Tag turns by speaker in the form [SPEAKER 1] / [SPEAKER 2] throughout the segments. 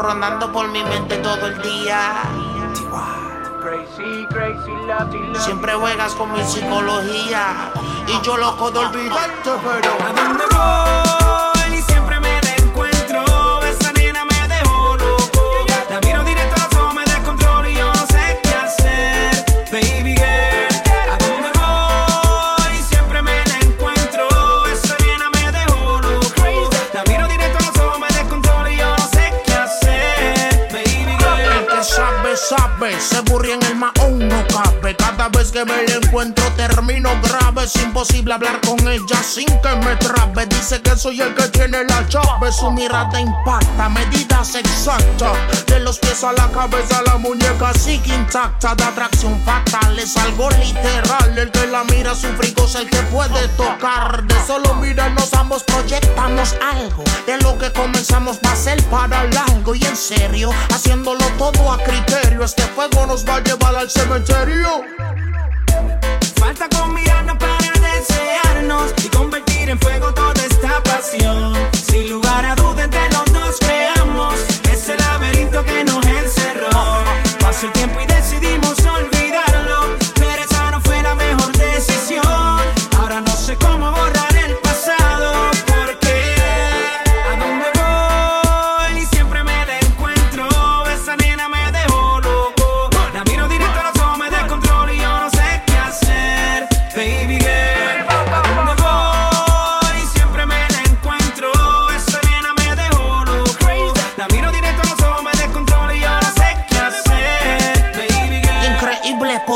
[SPEAKER 1] Rondando por mi mente todo el día. Siempre juegas con mi psicología. Y yo loco de olvidarte, pero.
[SPEAKER 2] ¿A dónde voy?
[SPEAKER 1] Sabe, se burri en el maón no cabe. Cada vez que me la encuentro termino grave. Es imposible hablar con ella sin que me trabe. Dice que soy el que tiene la llave. Su mirada impacta, medidas exactas. De los pies a la cabeza, la muñeca sigue intacta. De atracción fatal, es algo literal. El que la mira su es el que puede tocar. De solo mirarnos ambos proyectamos algo. De lo que comenzamos va a ser para largo. En serio, haciéndolo todo a criterio. Este fuego nos va a llevar al cementerio.
[SPEAKER 2] Falta con mirarnos para desearnos y convertir en fuego toda esta pasión.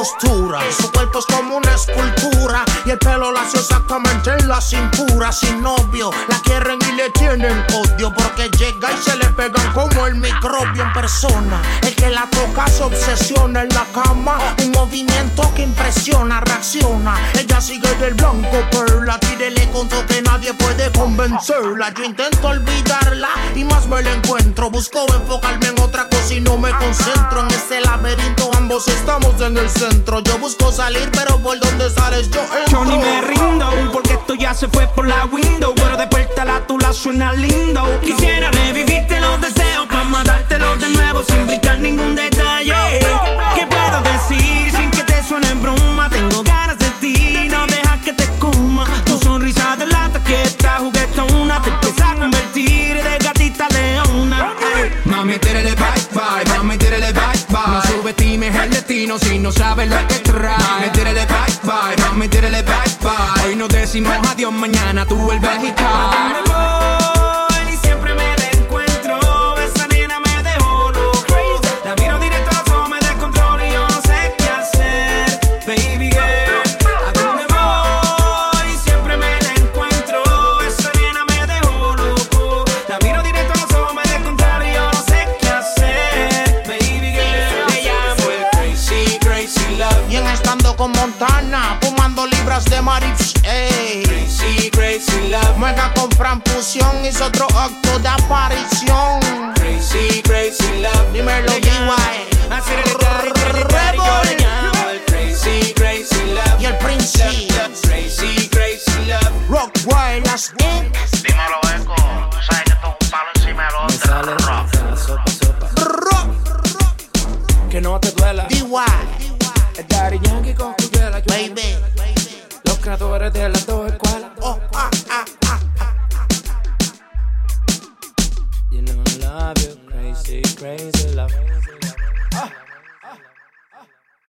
[SPEAKER 1] Su cuerpo es como una escultura y el pelo lacio exactamente en la cintura. Sin novio, la quieren y le tienen odio porque llega y se le pegan el microbio en persona. El que la toca se obsesiona en la cama, un movimiento que impresiona, reacciona. Ella sigue del blanco perla, tírele conto que nadie puede convencerla. Yo intento olvidarla y más me la encuentro. Busco enfocarme en otra cosa y no me concentro en este laberinto. Ambos estamos en el centro. Yo busco salir, pero por donde sales yo entro.
[SPEAKER 2] Yo ni me rindo, porque esto ya se fue por la window. Pero de puerta la suena lindo. Quisiera si no sabes lo que trae. Mami, tírale bye bye, mami, tírale bye bye. Hoy nos decimos adiós, mañana tú vuelves y caes.
[SPEAKER 1] Marihuana. Ey.
[SPEAKER 2] Crazy, crazy love.
[SPEAKER 1] Mueca con Fran Fusión, hizo otro acto de aparición.
[SPEAKER 2] Crazy, crazy love.
[SPEAKER 1] Dímelo, DY.
[SPEAKER 2] Crazy, crazy love.
[SPEAKER 1] Y el Prince.
[SPEAKER 2] Crazy, crazy love.
[SPEAKER 1] Rock Wild, las
[SPEAKER 3] Dímelo, Eco. Tú sabes que es un palo encima del otro. Rock.
[SPEAKER 1] rock,
[SPEAKER 2] Que no te duela.
[SPEAKER 1] DY,
[SPEAKER 2] El Daddy Yankee con Juliela, yo-
[SPEAKER 1] baby.
[SPEAKER 2] Creadores de las dos escuelas.
[SPEAKER 1] Oh, ah, ah, ah.
[SPEAKER 2] You know I love you, crazy, crazy love.